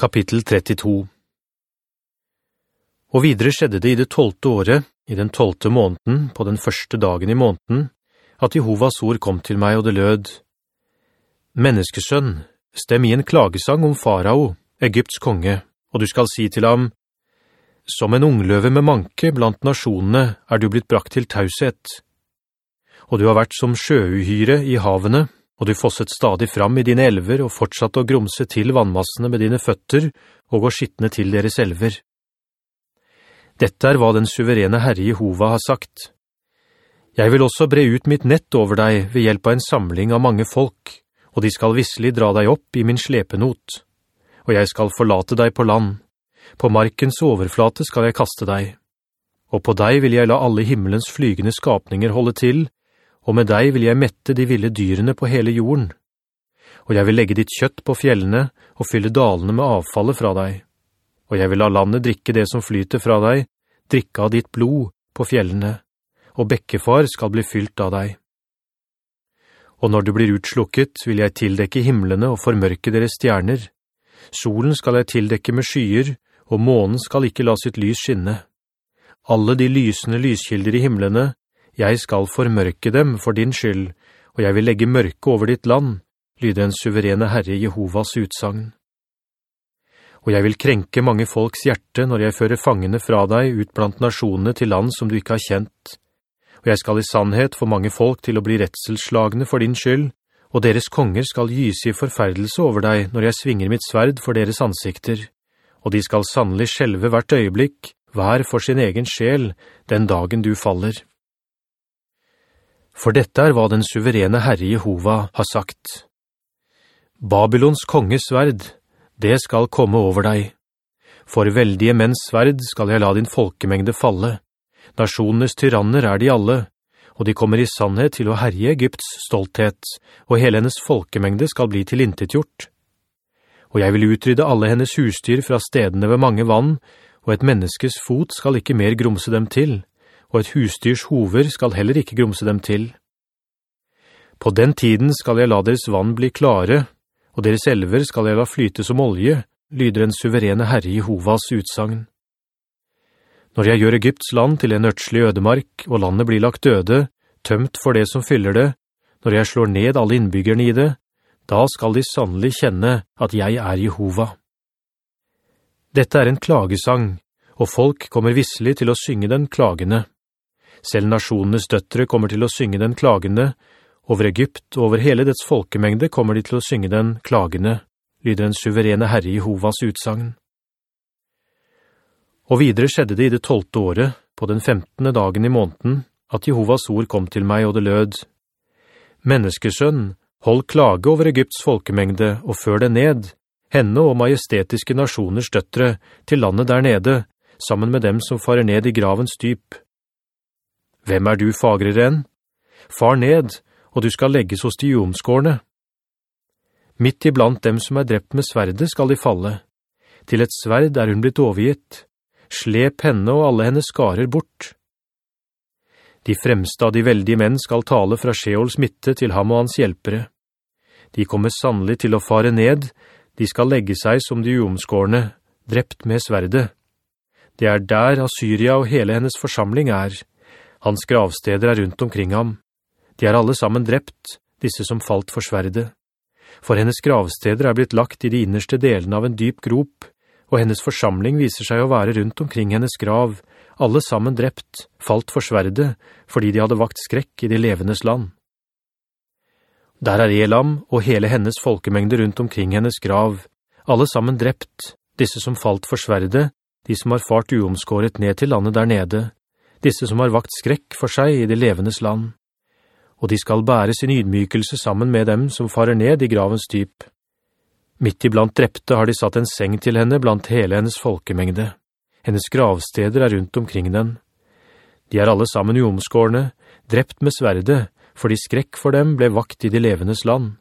Kapittel 32 Og videre skjedde det i det tolte året, i den tolte måneden, på den første dagen i måneden, at Jehovas ord kom til meg, og det lød, «Menneskesønn, stem i en klagesang om farao, Egypts konge, og du skal si til ham, «Som en ungløve med manke blant nasjonene er du blitt brakt til taushet, og du har vært som sjøuhyre i havene, og du fosset stadig fram i dine elver og fortsatte å grumse til vannmassene med dine føtter og gå skittende til deres elver. Dette er hva den suverene Herre Jehova har sagt. Jeg vil også bre ut mitt nett over deg ved hjelp av en samling av mange folk, og de skal visselig dra deg opp i min slepenot. Og jeg skal forlate deg på land. På markens overflate skal jeg kaste deg. Og på deg vil jeg la alle himmelens flygende skapninger holde til, og med deg vil jeg mette de ville dyrene på hele jorden. Og jeg vil legge ditt kjøtt på fjellene og fylle dalene med avfallet fra deg. Og jeg vil la landet drikke det som flyter fra deg, drikke av ditt blod på fjellene, og bekkefar skal bli fylt av deg. Og når du blir utslukket, vil jeg tildekke himmelene og formørke deres stjerner. Solen skal jeg tildekke med skyer, og månen skal ikke la sitt lys skinne. Alle de lysende lyskilder i himmelene jeg skal formørke dem for din skyld, og jeg vil legge mørke over ditt land, lyder en suverene Herre Jehovas utsagn. Og jeg vil krenke mange folks hjerte når jeg fører fangene fra deg ut blant nasjonene til land som du ikke har kjent. Og jeg skal i sannhet få mange folk til å bli retselslagende for din skyld, og deres konger skal gyse i forferdelse over deg når jeg svinger mitt sverd for deres ansikter, og de skal sannelig skjelve hvert øyeblikk, hver for sin egen sjel, den dagen du faller. For dette er hva den suverene Herre Jehova har sagt. Babylons kongesverd, det skal komme over deg. For veldige menns sverd skal jeg la din folkemengde falle. Nasjonenes tyranner er de alle, og de kommer i sannhet til å herje Egypts stolthet, og hele hennes folkemengde skal bli tilintetgjort. Og jeg vil utrydde alle hennes husdyr fra stedene ved mange vann, og et menneskes fot skal ikke mer gromse dem til, og et husdyrs hover skal heller ikke grumse dem til. På den tiden skal jeg la deres vann bli klare, og deres elver skal jeg la flyte som olje, lyder en suverene Herre Jehovas utsagn. Når jeg gjør Egypts land til en ørtslig ødemark, og landet blir lagt døde, tømt for det som fyller det, når jeg slår ned alle innbyggerne i det, da skal de sannelig kjenne at jeg er Jehova. Dette er en klagesang, og folk kommer visselig til å synge den klagende. Selv nasjonenes døttere kommer til å synge den klagende. Over Egypt og over hele dets folkemengde kommer de til å synge den klagende, lyder den suverene Herre Jehovas utsagn. Og videre skjedde det i det tolte året, på den femtende dagen i måneden, at Jehovas ord kom til meg, og det lød, «Menneskesønn, hold klage over Egypts folkemengde, og før det ned, henne og majestetiske nasjoners døttere, til landet der nede, sammen med dem som farer ned i gravens dyp, hvem er du fagrere enn? Far ned, og du skal legges hos de jomskårene. Midt iblant dem som er drept med sverde skal de falle. Til et sverd er hun blitt overgitt. Slep henne og alle hennes skarer bort. De fremste av de veldige menn skal tale fra Sjeols midte til ham og hans hjelpere. De kommer sannelig til å fare ned, de skal legge seg som de jomskårene, drept med sverde. Det er der Assyria og hele hennes forsamling er, hans gravsteder er rundt omkring ham. De er alle sammen drept, disse som falt for sverde. For hennes gravsteder er blitt lagt i de innerste delene av en dyp grop, og hennes forsamling viser seg å være rundt omkring hennes grav, alle sammen drept, falt for sverde, fordi de hadde vakt skrekk i de levendes land. Der er Elam og hele hennes folkemengde rundt omkring hennes grav, alle sammen drept, disse som falt for sverde, de som har fart uomskåret ned til landet der nede, disse som har vakt skrekk for seg i det levendes land. Og de skal bære sin ydmykelse sammen med dem som farer ned i gravens dyp. Midt iblant drepte har de satt en seng til henne blant hele hennes folkemengde. Hennes gravsteder er rundt omkring den. De er alle sammen uomskårne, drept med sverde, fordi skrekk for dem ble vakt i de levendes land.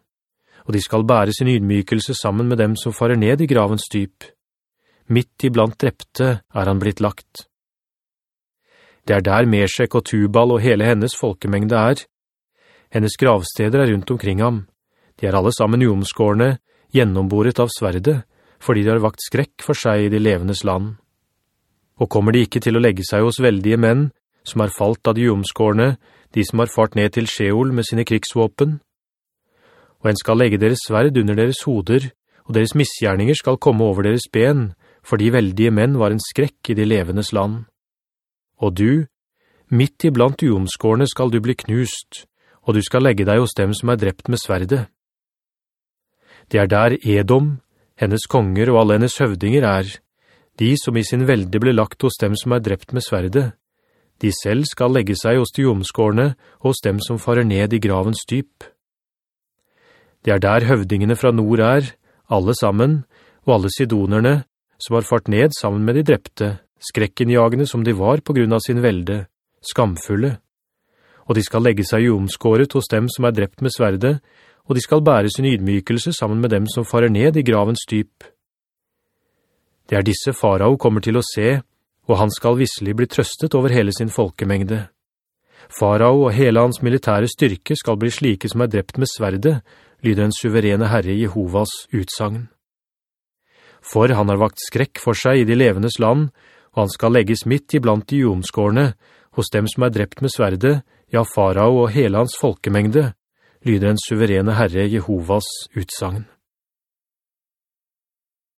Og de skal bære sin ydmykelse sammen med dem som farer ned i gravens dyp. Midt iblant drepte er han blitt lagt. Det er der Meshek og Tubal og hele hennes folkemengde er. Hennes gravsteder er rundt omkring ham. De er alle sammen uomskårne, gjennomboret av sverde, fordi de har vakt skrekk for seg i de levendes land. Og kommer de ikke til å legge seg hos veldige menn, som har falt av de umskårne, de som har fart ned til Sjeol med sine krigsvåpen? Og en skal legge deres sverd under deres hoder, og deres misgjerninger skal komme over deres ben, fordi veldige menn var en skrekk i de levendes land. Og du, midt iblant uomskårene skal du bli knust, og du skal legge deg hos dem som er drept med sverde. Det er der Edom, hennes konger og alle hennes høvdinger er, de som i sin velde ble lagt hos dem som er drept med sverde. De selv skal legge seg hos de omskårene hos dem som farer ned i gravens dyp. Det er der høvdingene fra nord er, alle sammen, og alle sidonerne, som har fart ned sammen med de drepte, skrekkenjagende som de var på grunn av sin velde, skamfulle. Og de skal legge seg umskåret hos dem som er drept med sverde, og de skal bære sin ydmykelse sammen med dem som farer ned i gravens dyp. Det er disse farao kommer til å se, og han skal visselig bli trøstet over hele sin folkemengde. Farao og hele hans militære styrke skal bli slike som er drept med sverde, lyder en suverene Herre Jehovas utsagn. For han har vakt skrekk for seg i de levendes land, og han skal legges midt iblant de jomskårene, hos dem som er drept med sverde, ja, farao og hele hans folkemengde, lyder en suverene Herre Jehovas utsagn.